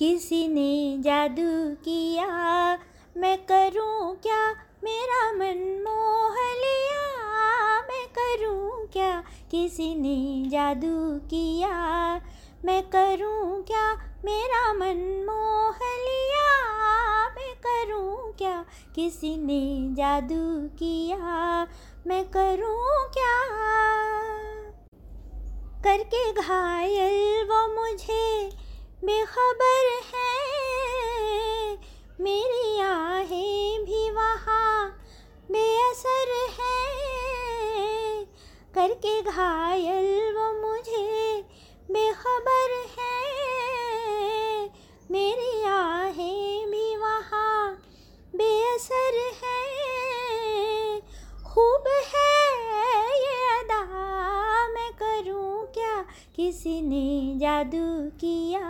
किसी ने जादू किया। मैं करूँ क्या? मेरा मन मोह लिया। मैं करूँ क्या? किसी ने जादू किया। मैं करूँ क्या? मेरा मन मोह लिया। मैं करूँ क्या? किसी ने जादू किया। मैं करूँ क्या? करके घायल वो मुझे बेखबर है। मेरी आहें भी वहाँ बेअसर है। करके घायल वो मुझे बेखबर है। मेरी आहें भी वहाँ बेअसर है। किसी ने जादू किया?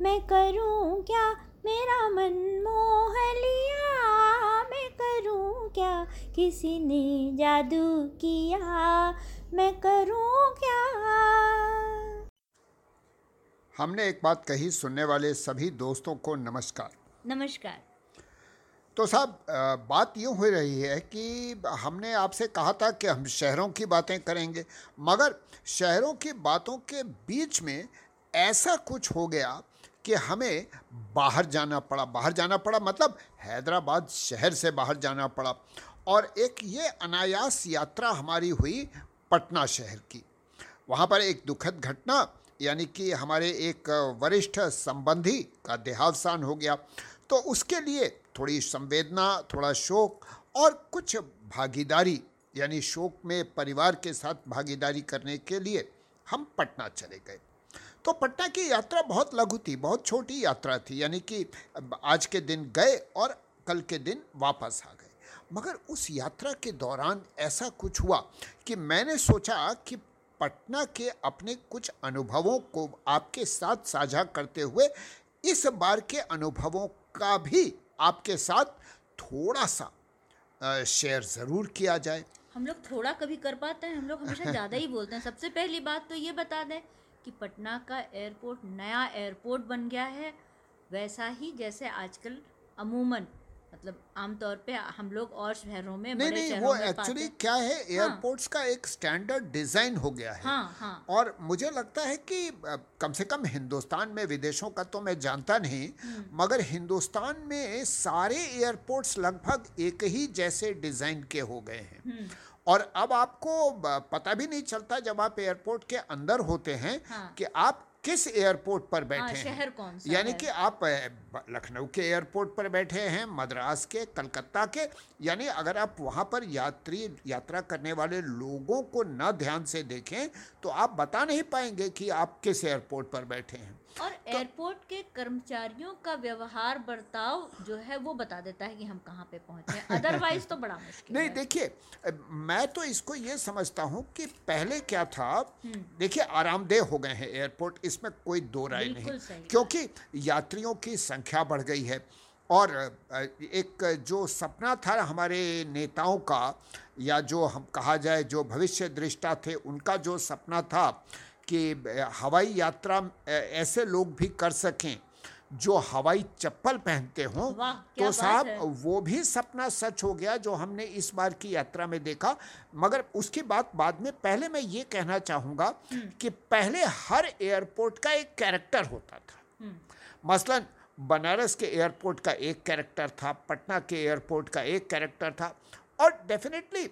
मैं करूँ क्या? मेरा मन मोह लिया। मैं करूँ क्या? किसी ने जादू किया? मैं करूँ क्या? हमने एक बात कही सुनने वाले सभी दोस्तों को नमस्कार। नमस्कार। तो साहब बात यूँ हो रही है कि हमने आपसे कहा था कि हम शहरों की बातें करेंगे, मगर शहरों की बातों के बीच में ऐसा कुछ हो गया कि हमें बाहर जाना पड़ा। बाहर जाना पड़ा मतलब हैदराबाद शहर से बाहर जाना पड़ा और एक ये अनायास यात्रा हमारी हुई पटना शहर की। वहाँ पर एक दुखद घटना, यानी कि हमारे एक वरिष्ठ संबंधी का देहावसान हो गया। तो उसके लिए थोड़ी संवेदना, थोड़ा शोक और कुछ भागीदारी, यानी शोक में परिवार के साथ भागीदारी करने के लिए हम पटना चले गए। तो पटना की यात्रा बहुत लघु थी, बहुत छोटी यात्रा थी, यानी कि आज के दिन गए और कल के दिन वापस आ गए। मगर उस यात्रा के दौरान ऐसा कुछ हुआ कि मैंने सोचा कि पटना के अपने कुछ अनुभवों को आपके साथ साझा करते हुए इस बार के अनुभवों का भी आपके साथ थोड़ा सा शेयर ज़रूर किया जाए। हम लोग थोड़ा कभी कर पाते हैं हम लोग हमेशा ज़्यादा ही बोलते हैं। सबसे पहली बात तो ये बता दें कि पटना का एयरपोर्ट नया एयरपोर्ट बन गया है। वैसा ही जैसे आजकल अमूमन मतलब आमतौर पे हम लोग और शहरों में नहीं नहीं वो एक्चुअली क्या है एयरपोर्ट्स हाँ, का एक स्टैंडर्ड डिज़ाइन हो गया है हाँ, हाँ, और मुझे लगता है कि कम से कम हिंदुस्तान में विदेशों का तो मैं जानता नहीं हम्म। मगर हिंदुस्तान में सारे एयरपोर्ट्स लगभग एक ही जैसे डिज़ाइन के हो गए हैं हम्म। और अब आपको पता भी नहीं चलता जब आप एयरपोर्ट के अंदर होते हैं हाँ। कि आप किस एयरपोर्ट पर बैठे हाँ, शहर हैं कौन सा यानी कि आप लखनऊ के एयरपोर्ट पर बैठे हैं मद्रास के कलकत्ता के यानी अगर आप वहाँ पर यात्री यात्रा करने वाले लोगों को न ध्यान से देखें तो आप बता नहीं पाएँगे कि आप किस एयरपोर्ट पर बैठे हैं। और तो, एयरपोर्ट के कर्मचारियों का व्यवहार बर्ताव जो है वो बता देता है कि हम कहाँ पे पहुँचे अदरवाइज़ तो बड़ा मुश्किल नहीं देखिए मैं तो इसको ये समझता हूँ कि पहले क्या था हम्म। देखिए आरामदेह हो गए हैं एयरपोर्ट इसमें कोई दो राय नहीं। क्योंकि यात्रियों की संख्या बढ़ गई है और एक जो सपना था हमारे नेताओं का या जो हम कहा जाए जो भविष्य दृष्टा थे उनका जो सपना था कि हवाई यात्रा ऐसे लोग भी कर सकें जो हवाई चप्पल पहनते हों तो साहब वो भी सपना सच हो गया जो हमने इस बार की यात्रा में देखा मगर उसकी बात बाद में पहले मैं ये कहना चाहूँगा हम्म। कि पहले हर एयरपोर्ट का एक कैरेक्टर होता था हम्म। मसलन बनारस के एयरपोर्ट का एक कैरेक्टर था पटना के एयरपोर्ट का एक कैरेक्टर था और डेफिनेटली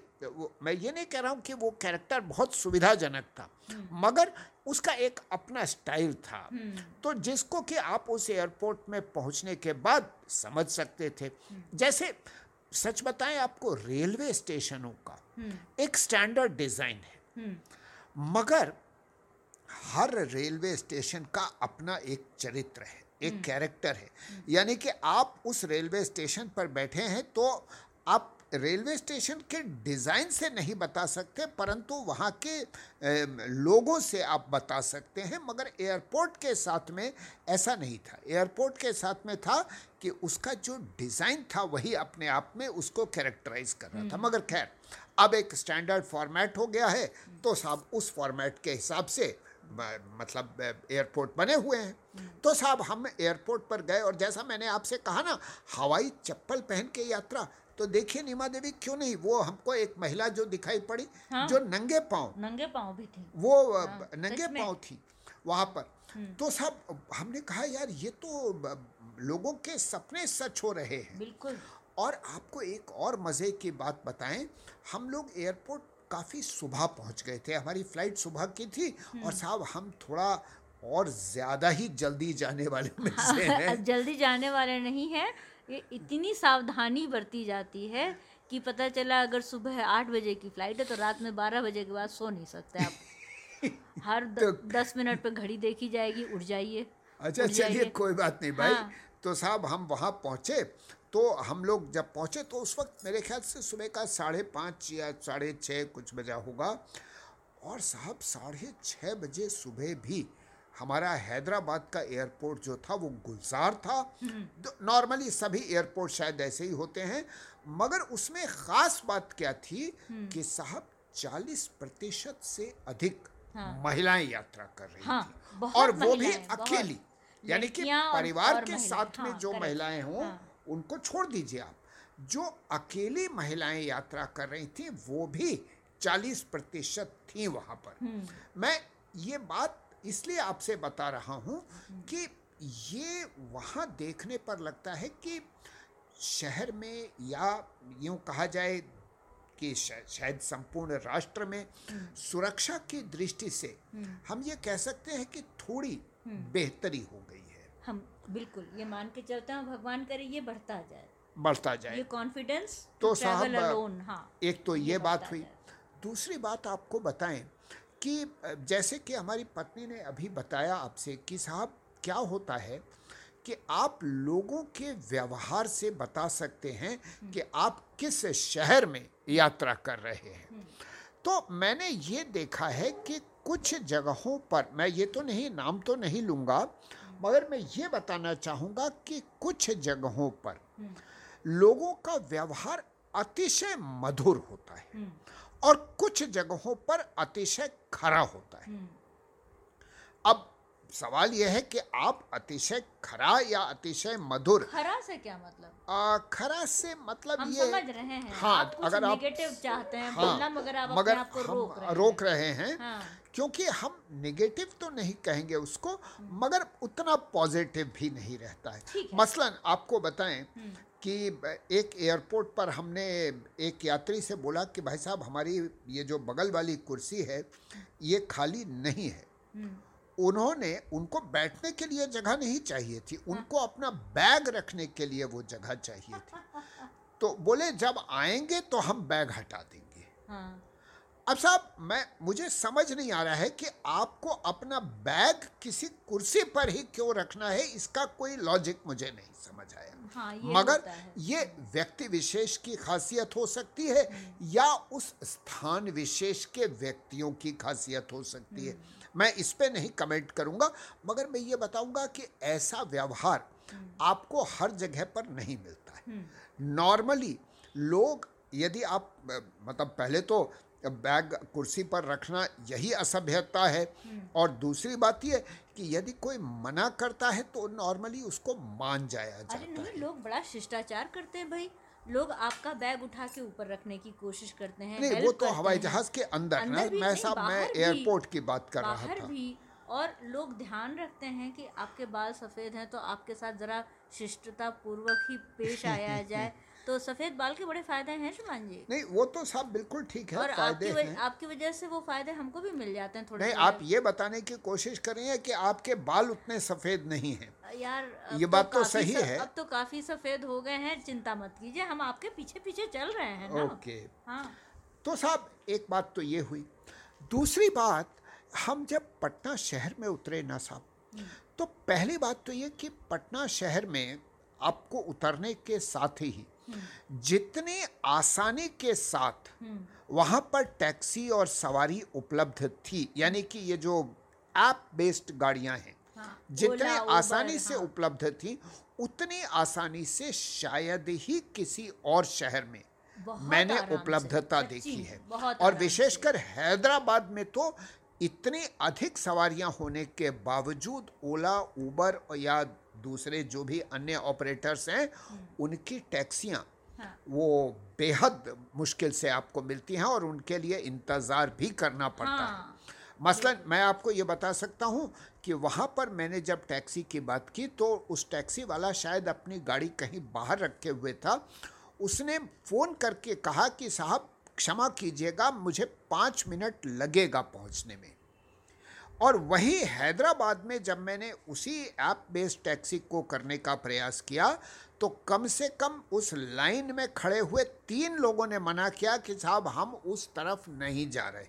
मैं ये नहीं कह रहा हूँ कि वो कैरेक्टर बहुत सुविधाजनक था हम्म। मगर उसका एक अपना स्टाइल था। हम्म। तो जिसको कि आप उस एयरपोर्ट में पहुँचने के बाद समझ सकते थे। हम्म। जैसे सच बताएँ आपको रेलवे स्टेशनों का एक स्टैंडर्ड डिज़ाइन है। मगर हर रेलवे स्टेशन का अपना एक चरित्र है एक कैरेक्टर है। यानी कि आप उस रेलवे स्टेशन पर बैठे हैं तो आप रेलवे स्टेशन के डिज़ाइन से नहीं बता सकते परंतु वहाँ के लोगों से आप बता सकते हैं मगर एयरपोर्ट के साथ में ऐसा नहीं था। एयरपोर्ट के साथ में था कि उसका जो डिज़ाइन था वही अपने आप में उसको कैरेक्टराइज कर रहा था। हम्म। मगर खैर अब एक स्टैंडर्ड फॉर्मेट हो गया है तो साहब उस फॉर्मेट के हिसाब से मतलब एयरपोर्ट बने हुए हैं। तो साहब हम एयरपोर्ट पर गए और जैसा मैंने आपसे कहा ना हवाई चप्पल पहन के यात्रा तो देखिए नीमा देवी क्यों नहीं? वो हमको एक महिला जो दिखाई पड़ी हाँ? जो नंगे पाँव। नंगे पाँव भी थी। वो हाँ, नंगे पाँव थी वहाँ पर। हम्म। तो साहब हमने कहा यार ये तो लोगों के सपने सच हो रहे हैं। बिल्कुल। और आपको एक और मज़े की बात बताएँ हम लोग एयरपोर्ट काफ़ी सुबह पहुँच गए थे। हमारी फ़्लाइट सुबह की थी और हम्म। साहब हम थोड़ा और ज़्यादा ही जल्दी जाने वाले में से हैं। जल्दी जाने वाले नहीं हैं। ये इतनी सावधानी बरती जाती है कि पता चला अगर सुबह आठ बजे की फ़्लाइट है तो रात में बारह बजे के बाद सो नहीं सकते आप। हर द, तो, दस मिनट पर घड़ी देखी जाएगी उठ जाइए अच्छा चलिए कोई बात नहीं भाई। हाँ। तो साहब हम वहाँ पहुँचे तो हम लोग जब पहुँचे तो उस वक्त मेरे ख्याल से सुबह का साढ़े पाँच या साढ़े छः कुछ बजा होगा। और साहब साढ़े छः बजे सुबह भी हमारा हैदराबाद का एयरपोर्ट जो था वो गुलजार था नॉर्मली हम्म। सभी एयरपोर्ट शायद ऐसे ही होते हैं मगर उसमें ख़ास बात क्या थी हम्म। कि साहब चालीस प्रतिशत से अधिक हाँ। महिलाएँ यात्रा कर रही हाँ, थी और वो भी अकेली यानी कि परिवार के साथ में हाँ, जो महिलाएँ हों हाँ। उनको छोड़ दीजिए आप जो अकेली महिलाएँ यात्रा कर रही थी वो भी चालीस प्रतिशत थी वहाँ पर हम्म। मैं ये बात इसलिए आपसे बता रहा हूँ कि ये वहाँ देखने पर लगता है कि शहर में या यूँ कहा जाए कि शायद संपूर्ण राष्ट्र में। सुरक्षा की दृष्टि से। हम ये कह सकते हैं कि थोड़ी बेहतरी हो गई है हम बिल्कुल ये मान के चलता हूँ भगवान करे ये बढ़ता जाए बढ़ता जाए ये कॉन्फिडेंस तो साहब हाँ एक तो ये, ये बात हुई दूसरी बात आपको बताएँ कि जैसे कि हमारी पत्नी ने अभी बताया आपसे कि साहब क्या होता है कि आप लोगों के व्यवहार से बता सकते हैं कि आप किस शहर में यात्रा कर रहे हैं। तो मैंने ये देखा है कि कुछ जगहों पर मैं ये तो नहीं नाम तो नहीं लूँगा मगर मैं ये बताना चाहूँगा कि कुछ जगहों पर लोगों का व्यवहार अतिशय मधुर होता है। और कुछ जगहों पर अतिशय खरा होता है। अब सवाल यह है कि आप अतिशय खरा या अतिशय मधुर? खरा से क्या मतलब? आ, खरा से मतलब हम ये समझ रहे हैं। हाँ आप अगर आप चाहते हैं हाँ, बोलना मगर आप मगर आप हम रोक रहे रोक रहे हैं हाँ, क्योंकि हम नेगेटिव तो नहीं कहेंगे उसको मगर उतना पॉजिटिव भी नहीं रहता है, है। मसलन आपको बताएँ हम्म। कि एक एयरपोर्ट पर हमने एक यात्री से बोला कि भाई साहब हमारी ये जो बगल वाली कुर्सी है ये खाली नहीं है हम्म। उन्होंने उनको बैठने के लिए जगह नहीं चाहिए थी हाँ। उनको अपना बैग रखने के लिए वो जगह चाहिए थी तो बोले जब आएँगे तो हम बैग हटा देंगे हाँ। अब साहब मैं मुझे समझ नहीं आ रहा है कि आपको अपना बैग किसी कुर्सी पर ही क्यों रखना है इसका कोई लॉजिक मुझे नहीं समझ आया हाँ, ये मगर ये व्यक्ति विशेष की खासियत हो सकती है या उस स्थान विशेष के व्यक्तियों की खासियत हो सकती है हम्म। मैं इस पे नहीं कमेंट करूँगा मगर मैं ये बताऊँगा कि ऐसा व्यवहार हम्म। आपको हर जगह पर नहीं मिलता है नॉर्मली हम्म। लोग यदि आप मतलब पहले तो बैग कुर्सी पर रखना यही असभ्यता है। हम्म। और दूसरी बात यह कि यदि कोई मना करता है तो नॉर्मली उसको मान जाया जाता अरे नहीं, है। लोग बड़ा शिष्टाचार करते हैं भाई। लोग आपका बैग उठा के ऊपर रखने की कोशिश करते हैं नहीं वो तो हवाई जहाज़ के अंदर, अंदर ना मैं साहब मैं एयरपोर्ट की बात कर रहा था। भी। और लोग ध्यान रखते हैं कि आपके बाल सफ़ेद हैं तो आपके साथ ज़रा शिष्टता पूर्वक ही पेश आया जाए। तो सफ़ेद बाल के बड़े फ़ायदे हैं शुमान जी? नहीं वो तो सब बिल्कुल ठीक है और आपकी वजह आपकी वजह से वो फ़ायदे हमको भी मिल जाते हैं थोड़े नहीं आप ये बताने की कोशिश करें कि आपके बाल उतने सफ़ेद नहीं हैं। यार ये बात तो, तो सही है। अब तो काफ़ी सफ़ेद हो गए हैं चिंता मत कीजिए हम आपके पीछे पीछे चल रहे हैं ना। ओके। हाँ। तो साहब एक बात तो ये हुई। दूसरी बात हम जब पटना शहर में उतरे ना साहब हम्म। तो पहली बात तो ये कि पटना शहर में आपको उतरने के साथ ही जितनी आसानी के साथ वहाँ पर टैक्सी और सवारी उपलब्ध थी यानी कि ये जो ऐप बेस्ड गाड़ियाँ हैं हाँ, जितनी आसानी से हाँ। उपलब्ध थी उतनी आसानी से शायद ही किसी और शहर में मैंने उपलब्धता देखी है। और विशेषकर हैदराबाद में तो इतनी अधिक सवारियाँ होने के बावजूद ओला उबर या दूसरे जो भी अन्य ऑपरेटर्स हैं उनकी टैक्सियाँ हाँ। वो बेहद मुश्किल से आपको मिलती हैं और उनके लिए इंतज़ार भी करना पड़ता हाँ। है। मसलन मैं आपको ये बता सकता हूँ कि वहाँ पर मैंने जब टैक्सी की बात की तो उस टैक्सी वाला शायद अपनी गाड़ी कहीं बाहर रखे हुए था। उसने फ़ोन करके कहा कि साहब क्षमा कीजिएगा मुझे पाँच मिनट लगेगा पहुँचने में। और वही हैदराबाद में जब मैंने उसी ऐप बेस्ड टैक्सी को करने का प्रयास किया तो कम से कम उस लाइन में खड़े हुए तीन लोगों ने मना किया कि साहब हम उस तरफ़ नहीं जा रहे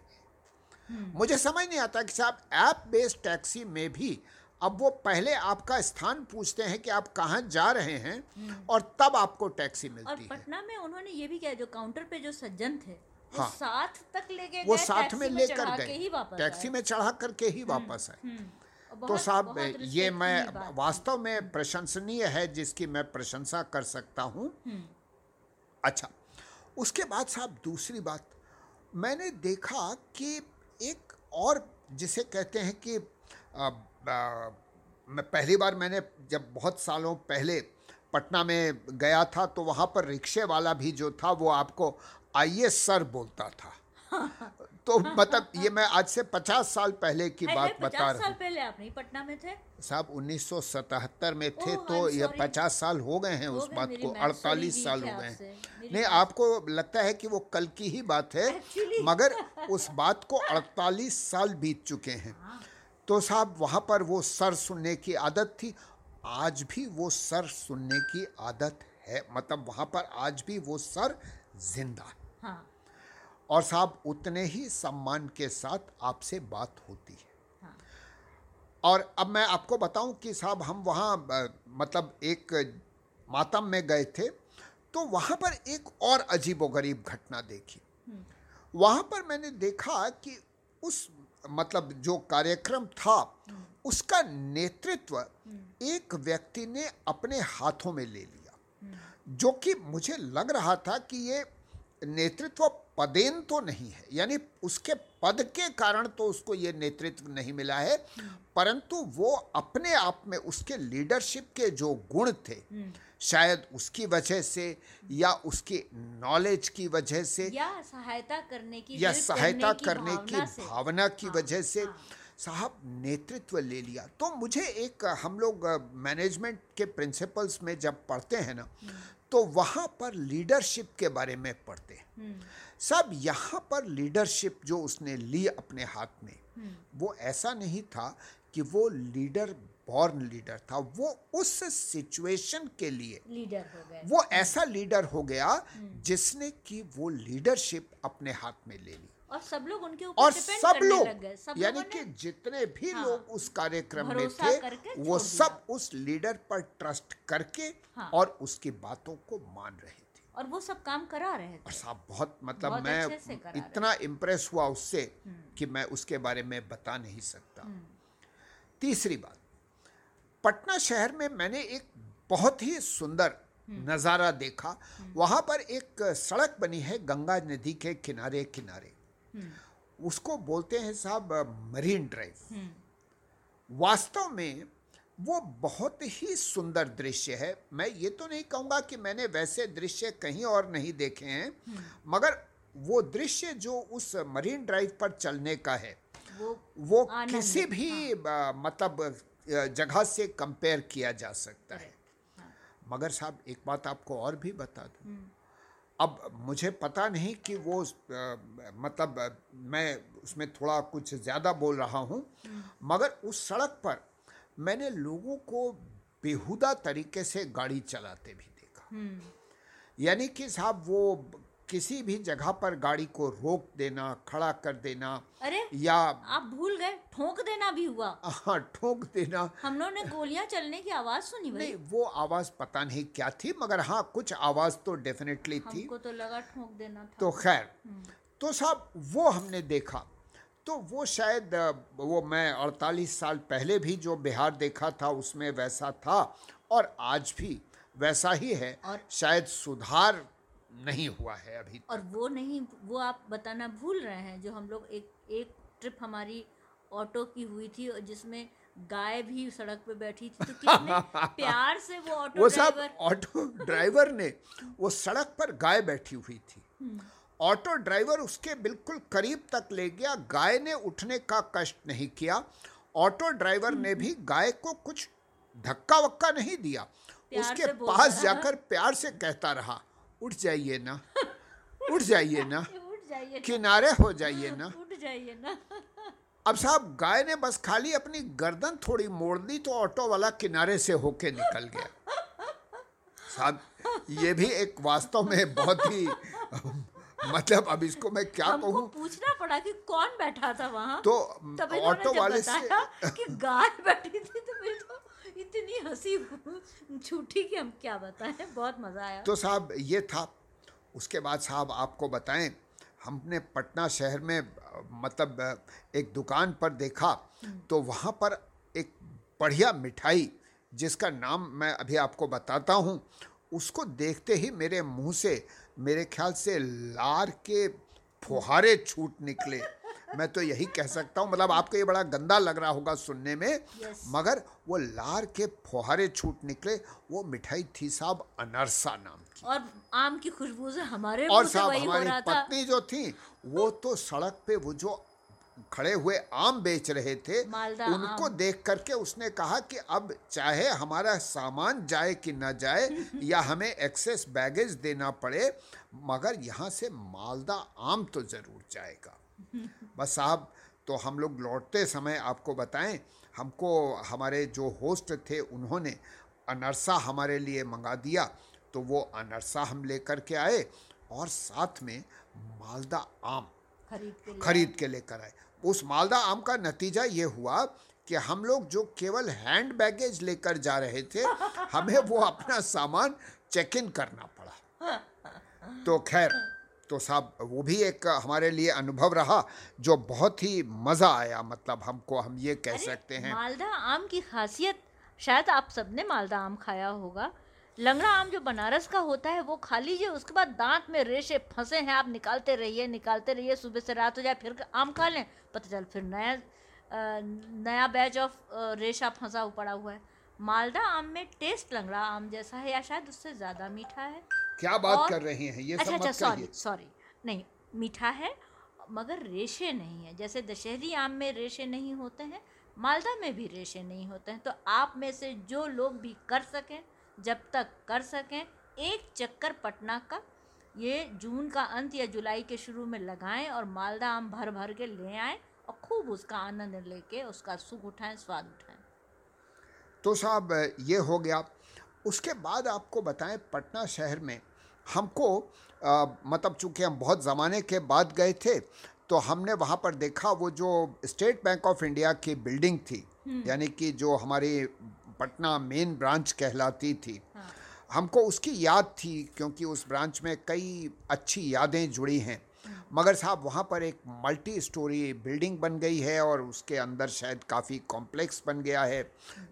हम्म। मुझे समझ नहीं आता कि साहब ऐप बेस्ड टैक्सी में भी अब वो पहले आपका स्थान पूछते हैं कि आप कहाँ जा रहे हैं हम्म। और तब आपको टैक्सी मिलती और पटना में उन्होंने ये भी किया जो काउंटर पे जो सज्जन थे हाँ, साथ तक लेके वो साथ में लेकर गए। टैक्सी में चढ़ा करके ही हम्म, वापस आए। तो साहब ये मैं वास्तव में प्रशंसनीय है जिसकी मैं प्रशंसा कर सकता हूँ। अच्छा उसके बाद साहब दूसरी बात। मैंने देखा कि एक और जिसे कहते हैं कि आ, आ, मैं पहली बार मैंने जब बहुत सालों पहले पटना में गया था तो वहाँ पर रिक्शे वाला भी जो था वो आपको आइए सर बोलता था। तो मतलब ये मैं आज से पचास साल पहले की बात बता रहा हूँ। पहले आप नहीं पटना में थे? साहब 1977 में थे तो ये पचास साल हो गए हैं उस बात को अड़तालीस साल हो गए हैं। नहीं आपको लगता है कि वो कल की ही बात है मगर उस बात को अड़तालीस साल बीत चुके हैं। हाँ। तो साहब वहाँ पर वो सर सुनने की आदत थी आज भी वो सर सुनने की आदत है मतलब वहाँ पर आज भी वो सर ज़िंदा हाँ। और साहब उतने ही सम्मान के साथ आपसे बात होती है हाँ। और अब मैं आपको बताऊँ कि साहब हम वहाँ मतलब एक मातम में गए थे तो वहाँ पर एक और अजीब व गरीब घटना देखी हम्म। वहाँ पर मैंने देखा कि उस मतलब जो कार्यक्रम था हम्म। उसका नेतृत्व हम्म। एक व्यक्ति ने अपने हाथों में ले लिया। जो कि मुझे लग रहा था कि ये नेतृत्व पदेन तो नहीं है यानी उसके पद के कारण तो उसको ये नेतृत्व नहीं मिला है परंतु वो अपने आप में उसके लीडरशिप के जो गुण थे शायद उसकी वजह से या उसकी नॉलेज की वजह से या सहायता करने की या सहायता करने की भावना, की भावना की हाँ, वजह से हाँ। साहब नेतृत्व ले लिया तो मुझे एक हम लोग मैनेजमेंट के प्रिंसिपल्स में जब पढ़ते हैं ना तो वहाँ पर लीडरशिप के बारे में पढ़ते हैं हम्म। सब यहाँ पर लीडरशिप जो उसने ली अपने हाथ में हम्म। वो ऐसा नहीं था कि वो लीडर बॉर्न लीडर था वो उस सिचुएशन के लिए लीडर हो गया वो ऐसा लीडर हो गया हम्म। जिसने कि वो लीडरशिप अपने हाथ में ले ली और सब लोग उनके ऊपर और सब लोग यानी कि जितने भी हाँ, लोग उस कार्यक्रम में थे वो सब उस लीडर पर ट्रस्ट करके हाँ, और उसकी बातों को मान रहे थे। और वो सब काम करा रहे थे। और साहब बहुत मतलब बहुत मैं इतना इम्प्रेस हुआ उससे हम्म। कि मैं उसके बारे में बता नहीं सकता। हम्म। तीसरी बात पटना शहर में मैंने एक बहुत ही सुंदर हम्म। नज़ारा देखा। वहाँ पर एक सड़क बनी है गंगा नदी के किनारे किनारे उसको बोलते हैं साहब मरीन ड्राइव वास्तव में वो बहुत ही सुंदर दृश्य है। मैं ये तो नहीं कहूँगा कि मैंने वैसे दृश्य कहीं और नहीं देखे हैं मगर वो दृश्य जो उस मरीन ड्राइव पर चलने का है वो, वो किसी भी हाँ। मतलब जगह से कंपेयर किया जा सकता है। हाँ। मगर साहब एक बात आपको और भी बता दूँ। हम्म। अब मुझे पता नहीं कि वो आ, मतलब मैं उसमें थोड़ा कुछ ज़्यादा बोल रहा हूँ हम्म। मगर उस सड़क पर मैंने लोगों को बेहुदा तरीके से गाड़ी चलाते भी देखा हम्म। यानी कि साहब वो किसी भी जगह पर गाड़ी को रोक देना खड़ा कर देना अरे या आप भूल गए ठोक देना भी हुआ। हाँ ठोक देना। हम लोगों ने गोलियाँ चलने की आवाज़ सुनी भाई। नहीं वो आवाज़ पता नहीं क्या थी मगर हाँ कुछ आवाज़ तो डेफिनेटली थी। हमको तो लगा ठोक देना था। तो खैर हम्म। तो साहब वो हमने देखा। तो वो शायद वो मैं अड़तालीस साल पहले भी जो बिहार देखा था उसमें वैसा था और आज भी वैसा ही है। और शायद सुधार नहीं हुआ है अभी और वो नहीं वो आप बताना भूल रहे हैं जो हम लोग एक एक ट्रिप हमारी ऑटो की हुई थी और जिसमें गाय भी सड़क पे बैठी थी तो कितने प्यार से वो ऑटो वो सब ऑटो ड्राइवर ने वो सड़क पर गाय बैठी हुई थी। हम्म। ऑटो ड्राइवर उसके बिल्कुल करीब तक ले गया गाय ने उठने का कष्ट नहीं किया ऑटो ड्राइवर ने भी गाय को कुछ धक्का वक्का नहीं दिया उसके पास जाकर प्यार से कहता रहा उठ जाइए ना। उठ जाइए ना। किनारे हो जाइए ना। उठ जाइए ना। अब साहब गाय ने बस खाली अपनी गर्दन थोड़ी मोड़ दी तो ऑटो वाला किनारे से होके निकल गया। साहब ये भी एक वास्तव में बहुत ही मतलब अब इसको मैं क्या कहूँ? पूछना पड़ा कि कौन बैठा था वहाँ? तो ऑटो वाले से कि गाय बैठी थी तो मेरे इतनी हँसी छूटी कि हम क्या बताएँ? बहुत मज़ा आया। तो साहब, ये था। उसके बाद साहब आपको बताएँ, हमने पटना शहर में मतलब एक दुकान पर देखा तो वहाँ पर एक बढ़िया मिठाई, जिसका नाम मैं अभी आपको बताता हूँ, उसको देखते ही मेरे मुँह से, मेरे ख्याल से लार के फुहारे छूट निकले। मैं तो यही कह सकता हूँ मतलब आपको ये बड़ा गंदा लग रहा होगा सुनने में yes. मगर वो लार के फुहारे छूट निकले वो मिठाई थी साहब अनरसा नाम की और आम की खुशबू से हमारे और साहब हमारी पत्नी जो थी वो तो सड़क पे वो जो खड़े हुए आम बेच रहे थे उनको आम। देख करके उसने कहा कि अब चाहे हमारा सामान जाए कि ना जाए या हमें एक्सेस बैगेज देना पड़े मगर यहाँ से मालदा आम तो ज़रूर जाएगा बस साहब तो हम लोग लौटते समय आपको बताएँ हमको हमारे जो होस्ट थे उन्होंने अनरसा हमारे लिए मंगा दिया। तो वो अनरसा हम लेकर के आए और साथ में मालदा आम खरीद के लेकर आए। उस मालदा आम का नतीजा ये हुआ कि हम लोग जो केवल हैंड बैगेज लेकर जा रहे थे हमें वो अपना सामान चेक इन करना पड़ा। तो खैर तो साहब वो भी एक हमारे लिए अनुभव रहा जो बहुत ही मज़ा आया मतलब हमको हम ये कह सकते हैं। मालदा आम की खासियत शायद आप सबने मालदा आम खाया होगा। लंगड़ा आम जो बनारस का होता है वो खा लीजिए उसके बाद दांत में रेशे फंसे हैं आप निकालते रहिए निकालते रहिए सुबह से रात हो जाए फिर आम खा लें पता चल फिर नया नया बैच ऑफ़ रेशा फंसा पड़ा हुआ है। मालदा आम में टेस्ट लंगड़ा आम जैसा है या शायद उससे ज़्यादा मीठा है? क्या बात कर रहे हैं? ये अच्छा अच्छा सॉरी सॉरी नहीं मीठा है मगर रेशे नहीं है। जैसे दशहरी आम में रेशे नहीं होते हैं मालदा में भी रेशे नहीं होते हैं। तो आप में से जो लोग भी कर सकें जब तक कर सकें एक चक्कर पटना का ये जून का अंत या जुलाई के शुरू में लगाएँ और मालदा आम भर भर के ले आएँ और खूब उसका आनंद लेके उसका सुख उठाएँ स्वाद उठाएँ। तो साहब ये हो गया। उसके बाद आपको बताएँ पटना शहर में हमको आ, मतलब चूँकि हम बहुत ज़माने के बाद गए थे तो हमने वहाँ पर देखा वो जो स्टेट बैंक ऑफ़ इंडिया की बिल्डिंग थी हम्म। यानी कि जो हमारी पटना मेन ब्रांच कहलाती थी हाँ। हमको उसकी याद थी क्योंकि उस ब्रांच में कई अच्छी यादें जुड़ी हैं मगर साहब वहाँ पर एक मल्टी स्टोरी बिल्डिंग बन गई है और उसके अंदर शायद काफ़ी कॉम्प्लेक्स बन गया है।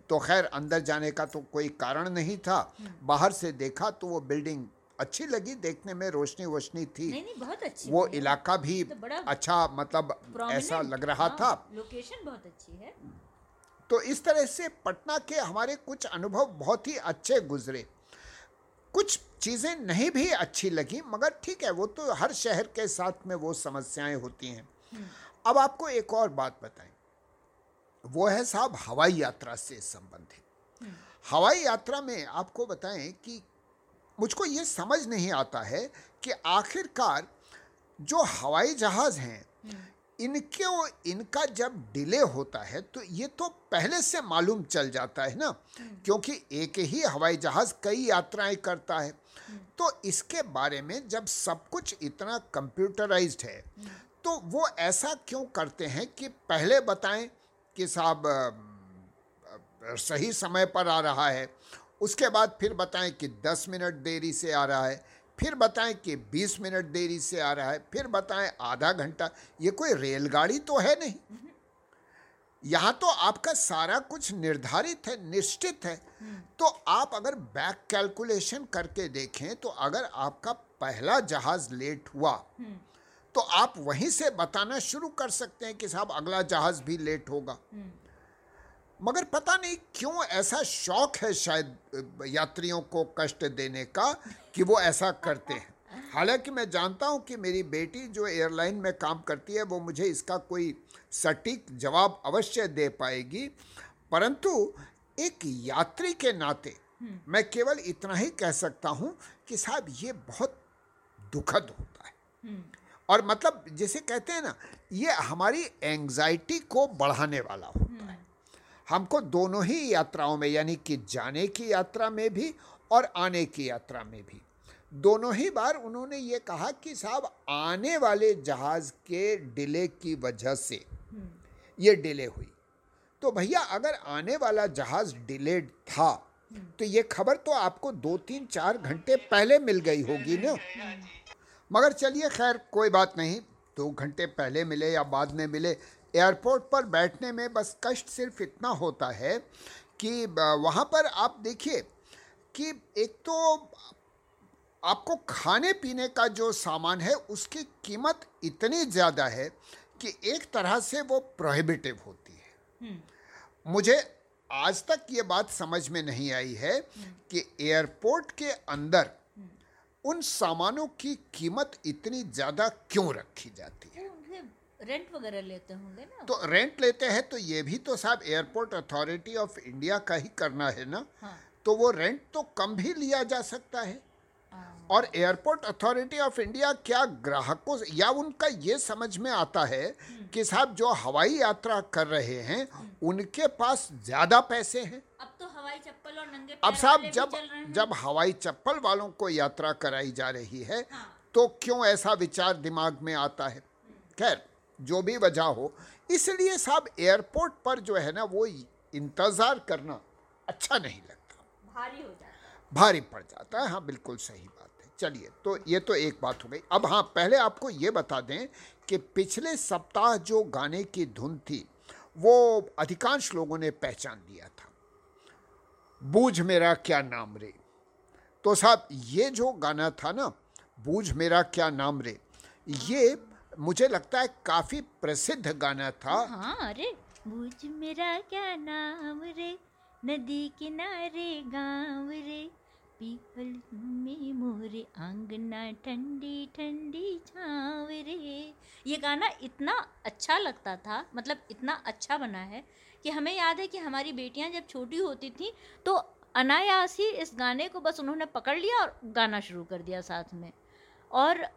तो खैर अंदर जाने का तो कोई कारण नहीं था। बाहर से देखा तो वो बिल्डिंग अच्छी लगी देखने में रोशनी वोशनी थी। नहीं, नहीं, बहुत अच्छी वो इलाका भी तो अच्छा मतलब ऐसा लग रहा हाँ, था। लोकेशन बहुत अच्छी है। तो इस तरह से पटना के हमारे कुछ अनुभव बहुत ही अच्छे गुजरे। कुछ चीज़ें नहीं भी अच्छी लगी मगर ठीक है वो तो हर शहर के साथ में वो समस्याएँ होती हैं हम्म। अब आपको एक और बात बताएँ वो है साहब हवाई यात्रा से संबंधित हम्म। हवाई यात्रा में आपको बताएँ कि मुझको ये समझ नहीं आता है कि आखिरकार जो हवाई जहाज़ हैं हम्म। इनके इनका जब डिले होता है तो ये तो पहले से मालूम चल जाता है ना? क्योंकि एक ही हवाई जहाज़ कई यात्राएँ करता है। तो इसके बारे में जब सब कुछ इतना कंप्यूटराइज्ड है तो वो ऐसा क्यों करते हैं कि पहले बताएँ कि साहब सही समय पर आ रहा है उसके बाद फिर बताएँ कि 10 मिनट देरी से आ रहा है फिर बताएँ कि 20 मिनट देरी से आ रहा है, फिर बताएँ आधा घंटा, ये कोई रेलगाड़ी तो है नहीं। यहाँ तो आपका सारा कुछ निर्धारित है, निश्चित है। तो आप अगर बैक कैलकुलेशन करके देखें तो अगर आपका पहला जहाज़ लेट हुआ तो आप वहीं से बताना शुरू कर सकते हैं कि साहब अगला जहाज़ भी लेट होगा। मगर पता नहीं क्यों ऐसा शौक है शायद यात्रियों को कष्ट देने का कि वो ऐसा करते हैं। हालाँकि मैं जानता हूँ कि मेरी बेटी जो एयरलाइन में काम करती है वो मुझे इसका कोई सटीक जवाब अवश्य दे पाएगी। परंतु एक यात्री के नाते मैं केवल इतना ही कह सकता हूँ कि साहब ये बहुत दुखद होता है। और मतलब जैसे कहते हैं ना ये हमारी एंजाइटी को बढ़ाने वाला होता है। हमको दोनों ही यात्राओं में यानी कि जाने की यात्रा में भी और आने की यात्रा में भी। दोनों ही बार उन्होंने ये कहा कि साहब आने वाले जहाज़ के डिले की वजह से ये डिले हुई। तो भैया अगर आने वाला जहाज़ डिलेड था तो ये खबर तो आपको दो तीन चार घंटे पहले मिल गई होगी ना? मगर चलिए खैर कोई बात नहीं दो घंटे पहले मिले या बाद में मिले एयरपोर्ट पर बैठने में बस कष्ट सिर्फ़ इतना होता है कि वहाँ पर आप देखिए कि एक तो आपको खाने पीने का जो सामान है उसकी कीमत इतनी ज़्यादा है कि एक तरह से वो प्रोहिबिटिव होती है। हम्म। मुझे आज तक ये बात समझ में नहीं आई है कि एयरपोर्ट के अंदर उन सामानों की कीमत इतनी ज़्यादा क्यों रखी जाती? है रेंट वगैरह लेते होंगे ना? तो रेंट लेते हैं तो ये भी तो साहब एयरपोर्ट अथॉरिटी ऑफ़ इंडिया का ही करना है ना? हाँ। तो वो रेंट तो कम भी लिया जा सकता है। और एयरपोर्ट अथॉरिटी ऑफ़ इंडिया क्या ग्राहकों से या उनका ये समझ में आता है कि साहब जो हवाई यात्रा कर रहे हैं उनके पास ज़्यादा पैसे हैं। अब तो हवाई चप्पल और नंगे अब साहब जब जब हवाई चप्पल वालों को यात्रा कराई जा रही है हाँ। तो क्यों ऐसा विचार दिमाग में आता है? खैर जो भी वजह हो इसलिए साहब एयरपोर्ट पर जो है ना वो इंतज़ार करना अच्छा नहीं लगता। भारी हो जाता भारी पड़ जाता है। हाँ बिल्कुल सही बात है। चलिए तो ये तो एक बात हो गई। अब हाँ पहले आपको ये बता दें कि पिछले सप्ताह जो गाने की धुन थी वो अधिकांश लोगों ने पहचान लिया था। बूझ मेरा क्या नाम रे? तो साहब ये जो गाना था ना बूझ मेरा क्या नाम रे? ये मुझे लगता है काफ़ी प्रसिद्ध गाना था। हाँ अरे। बूझ मेरा क्या नाम रे? नदी किनारे गाँव रे। पीपल में मोरे आंगना ठंडी ठंडी छाव रे। ये गाना इतना अच्छा लगता था मतलब इतना अच्छा बना है कि हमें याद है कि हमारी बेटियाँ जब छोटी होती थी तो अनायास ही इस गाने को बस उन्होंने पकड़ लिया और गाना शुरू कर दिया साथ में। और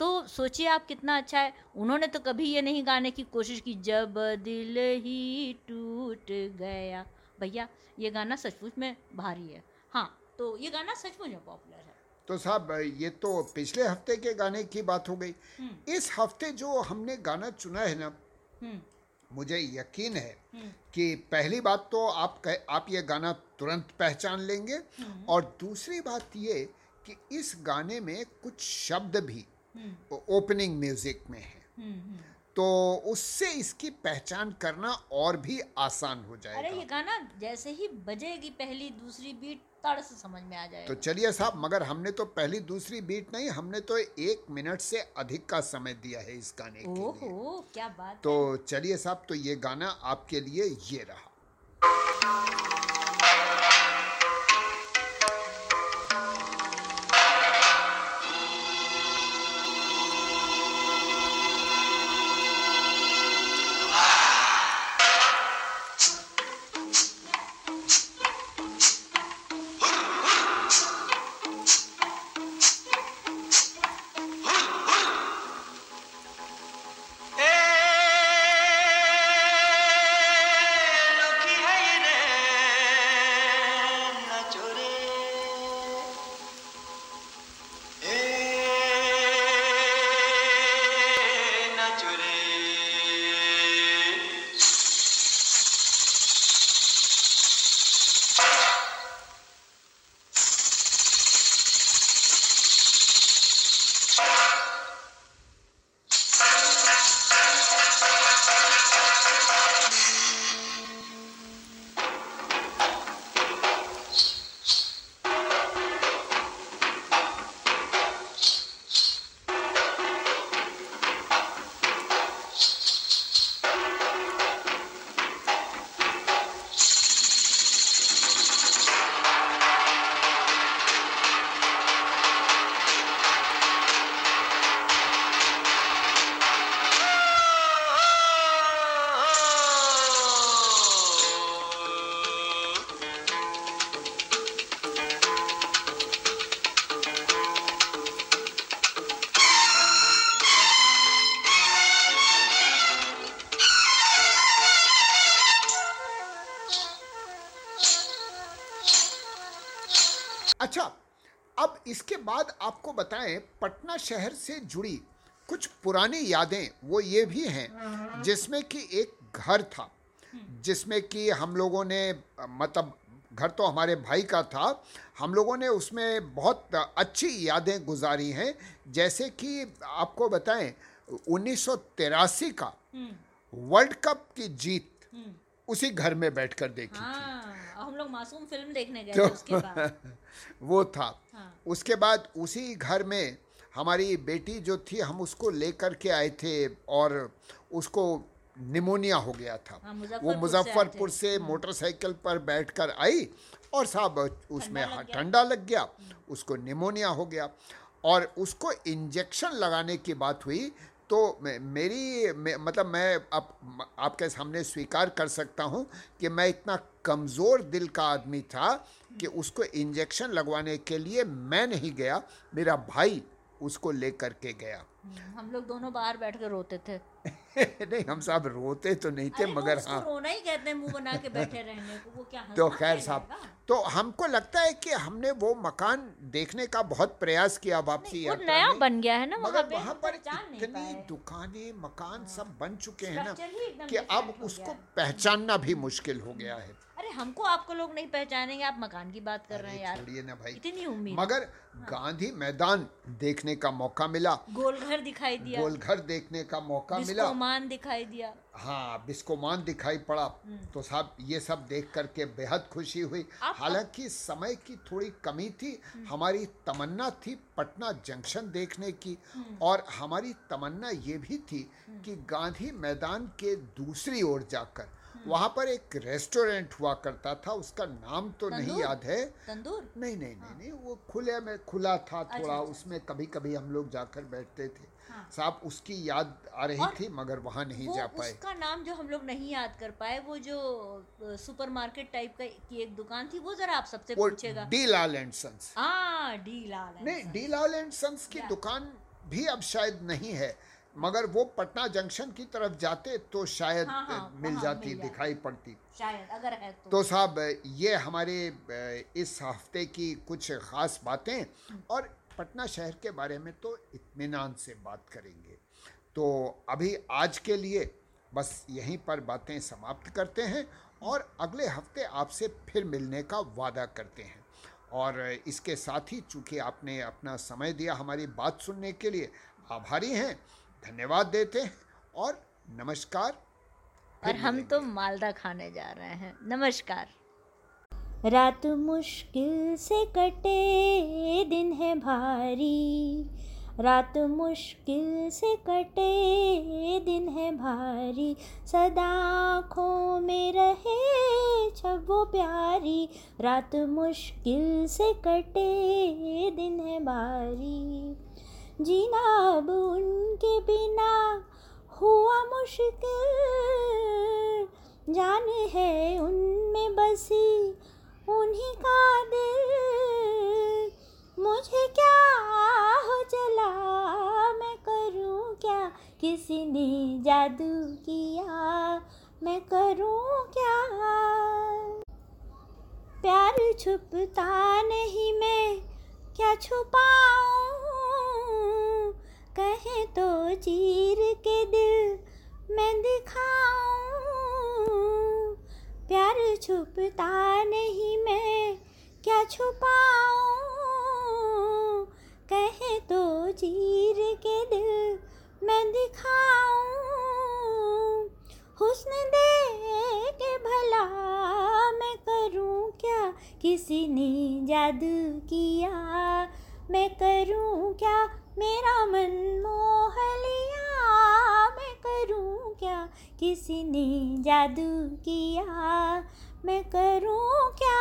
तो सोचिए आप कितना अच्छा है। उन्होंने तो कभी ये नहीं गाने की कोशिश की जब दिल ही टूट गया। भैया ये गाना सचमुच में भारी है। हाँ तो ये गाना सचमुच में पॉपुलर है। तो साहब ये तो पिछले हफ़्ते के गाने की बात हो गई। हम्म। इस हफ़्ते जो हमने गाना चुना है ना हम्म। मुझे यकीन है हम्म। कि पहली बात तो आप कह, आप ये गाना तुरंत पहचान लेंगे। और दूसरी बात ये कि इस गाने में कुछ शब्द भी ओपनिंग म्यूज़िक में है। तो उससे इसकी पहचान करना और भी आसान हो जाएगा अरे ये गाना जैसे ही बजेगी पहली दूसरी बीट तड़ से समझ में आ जाएगा। तो चलिए साहब मगर हमने तो पहली दूसरी बीट नहीं हमने तो एक मिनट से अधिक का समय दिया है इस गाने के लिए। क्या बात तो चलिए साहब तो ये गाना आपके लिए ये रहा। इसके बाद आपको बताएँ पटना शहर से जुड़ी कुछ पुरानी यादें वो ये भी हैं जिसमें कि एक घर था जिसमें कि हम लोगों ने मतलब घर तो हमारे भाई का था हम लोगों ने उसमें बहुत अच्छी यादें गुजारी हैं। जैसे कि आपको बताएँ उन्नीस सौ तिरासी का वर्ल्ड कप की जीत उसी घर में बैठकर देखी हाँ, थी हम लोग मासूम फ़िल्म देखने गए तो, उसके बाद। वो था। हाँ। उसके बाद उसी घर में हमारी बेटी जो थी हम उसको लेकर के आए थे और उसको निमोनिया हो गया था। हाँ, वो मुजफ्फरपुर से, से हम्म। मोटरसाइकिल पर बैठकर आई और साहब उसमें ठंडा लग गया। उसको निमोनिया हो गया और उसको इंजेक्शन लगाने की बात हुई तो मेरी मे, मतलब मैं आप आपके सामने स्वीकार कर सकता हूँ कि मैं इतना कमज़ोर दिल का आदमी था कि उसको इंजेक्शन लगवाने के लिए मैं नहीं गया मेरा भाई उसको लेकर के गया। हम लोग दोनों बाहर बैठ कर रोते थे। नहीं हम साहब रोते तो नहीं थे मगर हाँ। रोना ही कहते हैं मुँह बना के बैठे रहने को वो क्या तो खैर साहब तो हमको लगता है कि हमने वो मकान देखने का बहुत प्रयास किया वापसी वो नया बन गया है ना मगर वहाँ पर इतनी दुकानें मकान हाँ। सब बन चुके हैं ना कि अब उसको पहचानना भी मुश्किल हो गया है। अरे हमको आपको लोग नहीं पहचानेंगे आप मकान की बात कर रहे हैं यार। ना भाई। इतनी उम्मीद। मगर हाँ। गांधी मैदान देखने का मौका मिला। गोलघर दिखाई दिया। गोलघर देखने का मौका मिला। बिस्कोमान दिखाई दिया। हाँ बिस्कोमान दिखाई पड़ा। हम्म। तो साहब ये सब देख करके बेहद खुशी हुई। हालाँकि समय की थोड़ी कमी थी। हम्म। हमारी तमन्ना थी पटना जंक्शन देखने की। हम्म। और हमारी तमन्ना ये भी थी कि गांधी मैदान के दूसरी ओर जाकर वहाँ पर एक रेस्टोरेंट हुआ करता था उसका नाम तो नहीं याद है। तंदूर? नहीं नहीं नहीं नहीं वो खुले में खुला था अच्छा, थोड़ा अच्छा, उसमें कभी कभी हम लोग जाकर बैठते थे। हाँ। साहब उसकी याद आ रही थी मगर वहाँ नहीं जा पाए। उसका नाम जो हम लोग नहीं याद कर पाए वो जो सुपरमार्केट टाइप का की एक दुकान थी वो जरा आप सबसे पूछेगा। D Lal and sons. हाँ डी लाल नहीं डी लाल एंड सन्स की दुकान भी अब शायद नहीं है। मगर वो पटना जंक्शन की तरफ़ जाते तो शायद हाँ, हाँ, मिल जाती मिल दिखाई पड़ती। शायद अगर है तो, तो साहब ये हमारे इस हफ़्ते की कुछ ख़ास बातें और पटना शहर के बारे में तो इत्मीनान से बात करेंगे। तो अभी आज के लिए बस यहीं पर बातें समाप्त करते हैं और अगले हफ़्ते आपसे फिर मिलने का वादा करते हैं। और इसके साथ ही चूँकि आपने अपना समय दिया हमारी बात सुनने के लिए आभारी हैं। धन्यवाद देते हैं और नमस्कार। और हम तो मालदा खाने जा रहे हैं। नमस्कार। रात मुश्किल से कटे दिन है भारी। रात मुश्किल से कटे दिन है भारी। सदा आँखों में रहे जब वो प्यारी। रात मुश्किल से कटे दिन है भारी। जीना अब उनके बिना हुआ मुश्किल। जान है उनमें बसी उन्हीं का दिल। मुझे क्या हो चला, मैं करूँ क्या? किसी ने जादू किया, मैं करूँ क्या? प्यार छुपता नहीं मैं, क्या छुपाऊं? तो चीर के दिल मैं दिखाऊँ। प्यार छुपता नहीं मैं, क्या छुपाऊं? कहे तो चीर के दिल मैं दिखाऊँ। हुस्न दे के भला मैं करूँ क्या? किसी ने जादू किया, मैं करूँ क्या? मेरा मन मोह लिया मैं करूँ क्या? किसी ने जादू किया? मैं करूँ क्या?